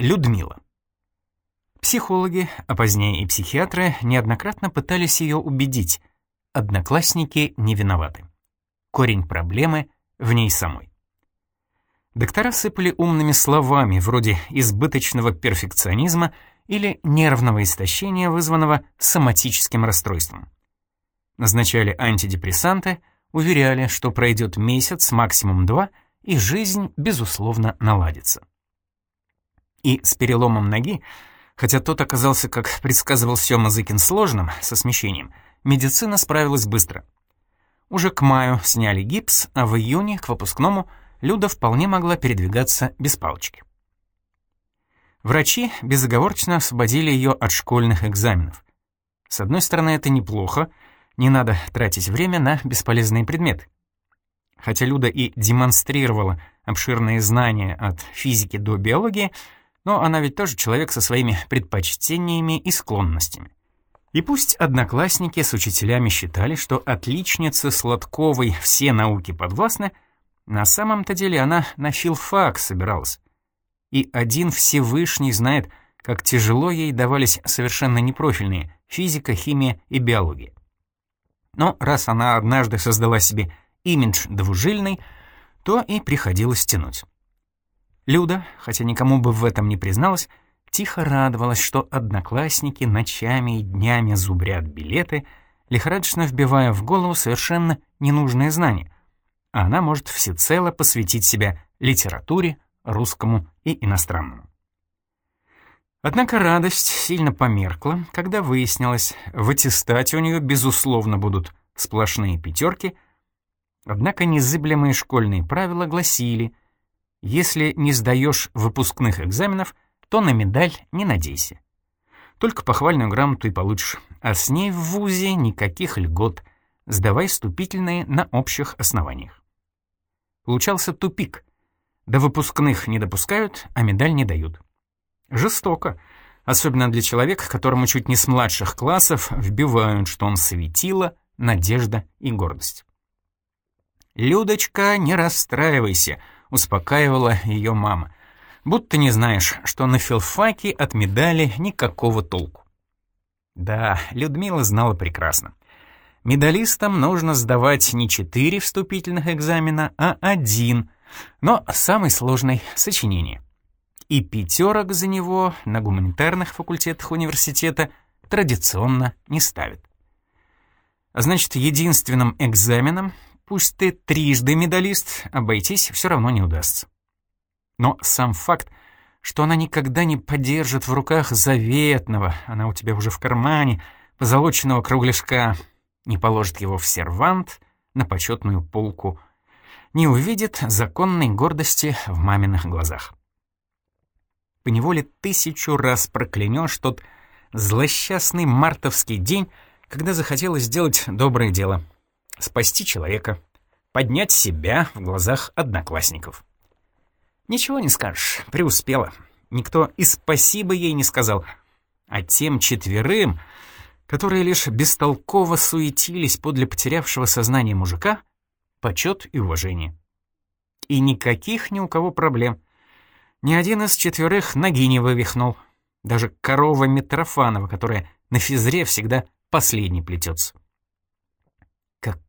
Людмила. Психологи, а позднее и психиатры неоднократно пытались ее убедить. Одноклассники не виноваты. Корень проблемы в ней самой. Доктора сыпали умными словами, вроде избыточного перфекционизма или нервного истощения, вызванного соматическим расстройством. Назначали антидепрессанты, уверяли, что пройдет месяц, максимум два, и жизнь, безусловно, наладится. И с переломом ноги, хотя тот оказался, как предсказывал Сёма Зыкин, сложным, со смещением, медицина справилась быстро. Уже к маю сняли гипс, а в июне, к выпускному, Люда вполне могла передвигаться без палочки. Врачи безоговорочно освободили ее от школьных экзаменов. С одной стороны, это неплохо, не надо тратить время на бесполезные предметы. Хотя Люда и демонстрировала обширные знания от физики до биологии, но она ведь тоже человек со своими предпочтениями и склонностями. И пусть одноклассники с учителями считали, что отличнице Сладковой все науки подвластны, на самом-то деле она на филфак собиралась. И один Всевышний знает, как тяжело ей давались совершенно непрофильные физика, химия и биология. Но раз она однажды создала себе имидж двужильный, то и приходилось тянуть. Люда, хотя никому бы в этом не призналась, тихо радовалась, что одноклассники ночами и днями зубрят билеты, лихорадочно вбивая в голову совершенно ненужные знания, а она может всецело посвятить себя литературе, русскому и иностранному. Однако радость сильно померкла, когда выяснилось, в аттестате у нее, безусловно, будут сплошные пятерки, однако незыблемые школьные правила гласили — если не сдаешь выпускных экзаменов, то на медаль не надейся. Только похвальную грамоту и получишь, а с ней в ВУЗе никаких льгот. Сдавай вступительные на общих основаниях. Получался тупик. До выпускных не допускают, а медаль не дают. Жестоко, особенно для человека, которому чуть не с младших классов вбивают, что он светило, надежда и гордость. «Людочка, не расстраивайся», успокаивала ее мама. Будто не знаешь, что на филфаке от медали никакого толку. Да, Людмила знала прекрасно. Медалистам нужно сдавать не четыре вступительных экзамена, а один, но самый сложный — сочинение. И пятерок за него на гуманитарных факультетах университета традиционно не ставят. Значит, единственным экзаменом Пусть ты трижды медалист, обойтись все равно не удастся. Но сам факт, что она никогда не подержит в руках заветного, она у тебя уже в кармане, позолоченного кругляшка, не положит его в сервант, на почетную полку, не увидит законной гордости в маминых глазах. Поневоле тысячу раз проклянешь тот злосчастный мартовский день, когда захотелось сделать доброе дело — спасти человека, поднять себя в глазах одноклассников. Ничего не скажешь, преуспела. Никто и спасибо ей не сказал. А тем четверым, которые лишь бестолково суетились подле потерявшего сознание мужика, почет и уважение. И никаких ни у кого проблем. Ни один из четверых ноги не вывихнул. Даже корова Митрофанова, которая на физре всегда последней плетется.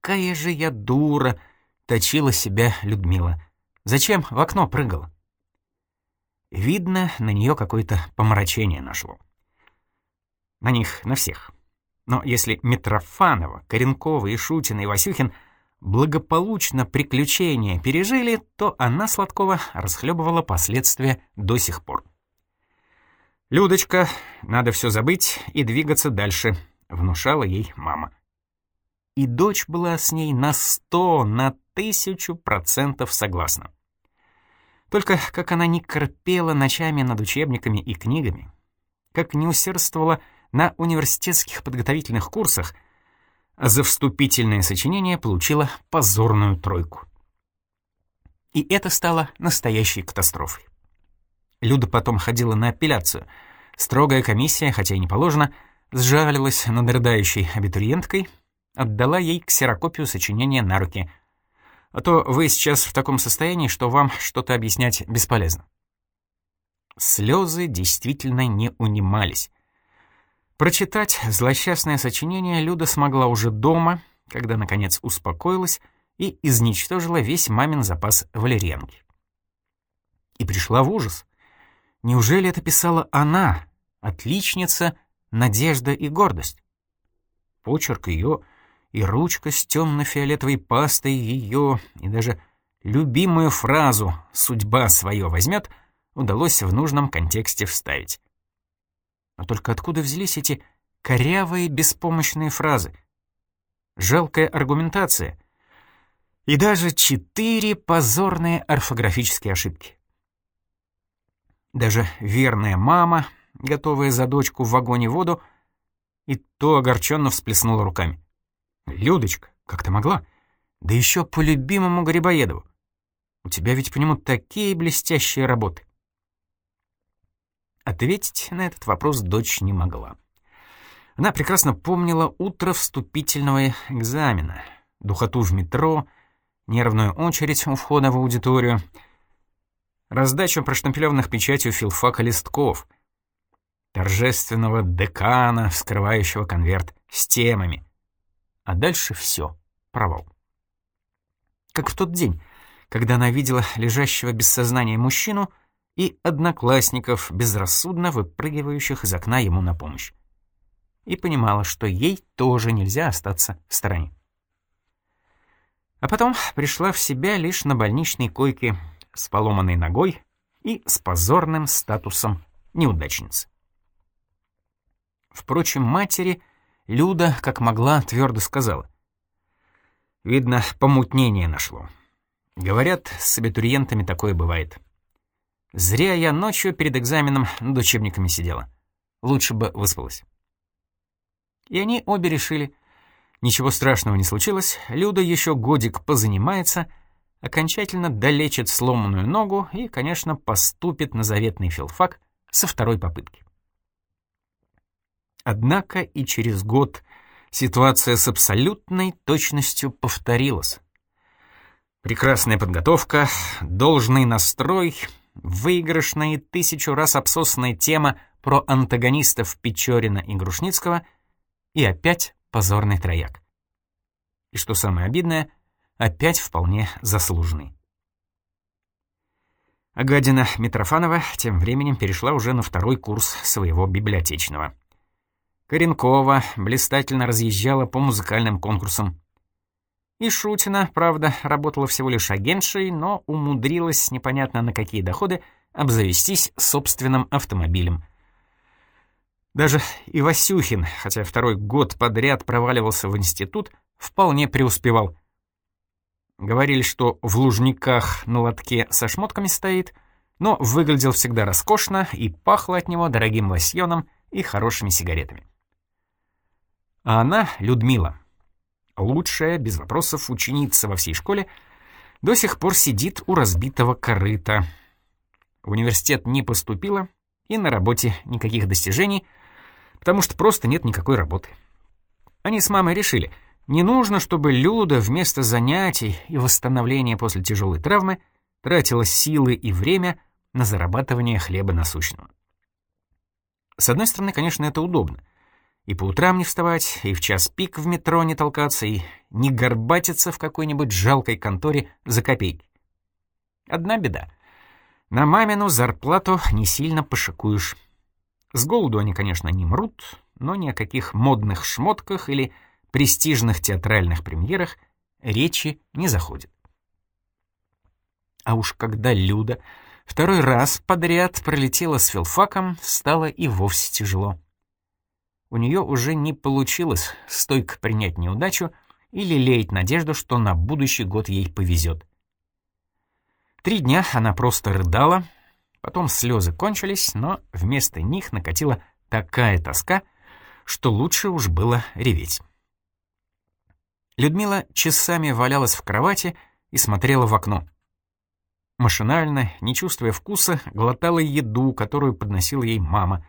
«Какая же я дура!» — точила себя Людмила. «Зачем в окно прыгала?» Видно, на нее какое-то помрачение нашло. На них, на всех. Но если Митрофанова, Коренкова и Шутин и Васюхин благополучно приключения пережили, то она, Сладкова, расхлебывала последствия до сих пор. «Людочка, надо все забыть и двигаться дальше», — внушала ей мама и дочь была с ней на сто, на тысячу процентов согласна. Только как она не корпела ночами над учебниками и книгами, как не усердствовала на университетских подготовительных курсах, а за вступительное сочинение получила позорную тройку. И это стало настоящей катастрофой. Люда потом ходила на апелляцию. Строгая комиссия, хотя и не положено, сжалилась над рыдающей абитуриенткой — отдала ей ксерокопию сочинения на руки. А то вы сейчас в таком состоянии, что вам что-то объяснять бесполезно. Слезы действительно не унимались. Прочитать злосчастное сочинение Люда смогла уже дома, когда, наконец, успокоилась и изничтожила весь мамин запас валерьянки. И пришла в ужас. Неужели это писала она, отличница, надежда и гордость? Почерк ее и ручка с темно-фиолетовой пастой ее, и даже любимую фразу «судьба свое возьмет» удалось в нужном контексте вставить. Но только откуда взялись эти корявые беспомощные фразы? Жалкая аргументация. И даже четыре позорные орфографические ошибки. Даже верная мама, готовая за дочку в вагоне воду, и то огорченно всплеснула руками. «Людочка, как ты могла? Да еще по любимому Грибоедову. У тебя ведь по нему такие блестящие работы». Ответить на этот вопрос дочь не могла. Она прекрасно помнила утро вступительного экзамена, духоту в метро, нервную очередь у входа в аудиторию, раздачу проштампелеванных печатью филфака листков, торжественного декана, вскрывающего конверт с темами. А дальше все, провал. Как в тот день, когда она видела лежащего без сознания мужчину — и одноклассников, безрассудно выпрыгивающих из окна ему на помощь. И понимала, что ей тоже нельзя остаться в стороне. А потом пришла в себя лишь на больничной койке с поломанной ногой и с позорным статусом неудачницы. Впрочем, матери Люда, как могла, твердо сказала. Видно, помутнение нашло. Говорят, с абитуриентами такое бывает. Зря я ночью перед экзаменом над учебниками сидела. Лучше бы выспалась. И они обе решили, ничего страшного не случилось, Люда еще годик позанимается, окончательно долечит сломанную ногу и, конечно, поступит на заветный филфак со второй попытки. Однако и через год ситуация с абсолютной точностью повторилась. Прекрасная подготовка, должный настрой — выигрышная и тысячу раз обсосанная тема про антагонистов Печорина и Грушницкого и опять позорный трояк. И что самое обидное, опять вполне заслуженный. Агадина Митрофанова тем временем перешла уже на второй курс своего библиотечного. Коренкова блистательно разъезжала по музыкальным конкурсам. И Шутина, правда, работала всего лишь агентшей, но умудрилась, непонятно на какие доходы, обзавестись собственным автомобилем. Даже Ивасюхин, хотя второй год подряд проваливался в институт, вполне преуспевал. Говорили, что в Лужниках на лотке со шмотками стоит, но выглядел всегда роскошно и пахло от него дорогим лосьоном и хорошими сигаретами. А она, Людмила, лучшая, без вопросов, ученица во всей школе, до сих пор сидит у разбитого корыта. В университет не поступила и на работе никаких достижений, потому что просто нет никакой работы. Они с мамой решили, не нужно, чтобы Люда вместо занятий и восстановления после тяжелой травмы тратила силы и время на зарабатывание хлеба насущного. С одной стороны, конечно, это удобно. И по утрам не вставать, и в час пик в метро не толкаться, и не горбатиться в какой-нибудь жалкой конторе за копейки. Одна беда. На мамину зарплату не сильно пошикуешь. С голоду они, конечно, не мрут, но ни о каких модных шмотках или престижных театральных премьерах речи не заходит. А уж когда Люда второй раз подряд пролетела с филфаком, стало и вовсе тяжело у нее уже не получилось стойко принять неудачу или леять надежду, что на будущий год ей повезет. Три дня она просто рыдала, потом слезы кончились, но вместо них накатила такая тоска, что лучше уж было реветь. Людмила часами валялась в кровати и смотрела в окно. Машинально, не чувствуя вкуса, глотала еду, которую подносила ей мама.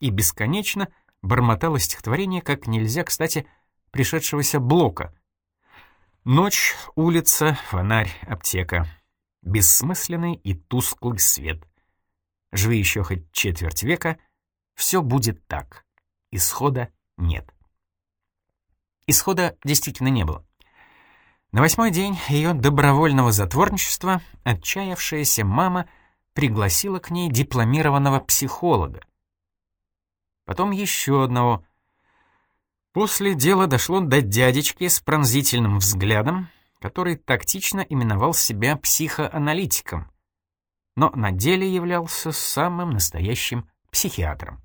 И бесконечно бормотало стихотворение как нельзя, кстати, пришедшегося блока. Ночь, улица, фонарь, аптека. Бессмысленный и тусклый свет. Живи еще хоть четверть века, все будет так. Исхода нет. Исхода действительно не было. На восьмой день ее добровольного затворничества отчаявшаяся мама пригласила к ней дипломированного психолога. Потом еще одного. После дело дошло до дядечки с пронзительным взглядом, который тактично именовал себя психоаналитиком, но на деле являлся самым настоящим психиатром.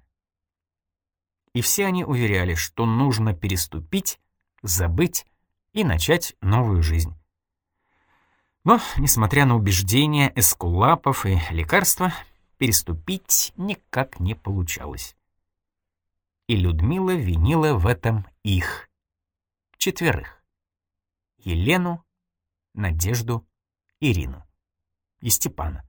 И все они уверяли, что нужно переступить, забыть и начать новую жизнь. Но, несмотря на убеждения эскулапов и лекарства, переступить никак не получалось. И Людмила винила в этом их, четверых. Елену, Надежду, Ирину и Степана.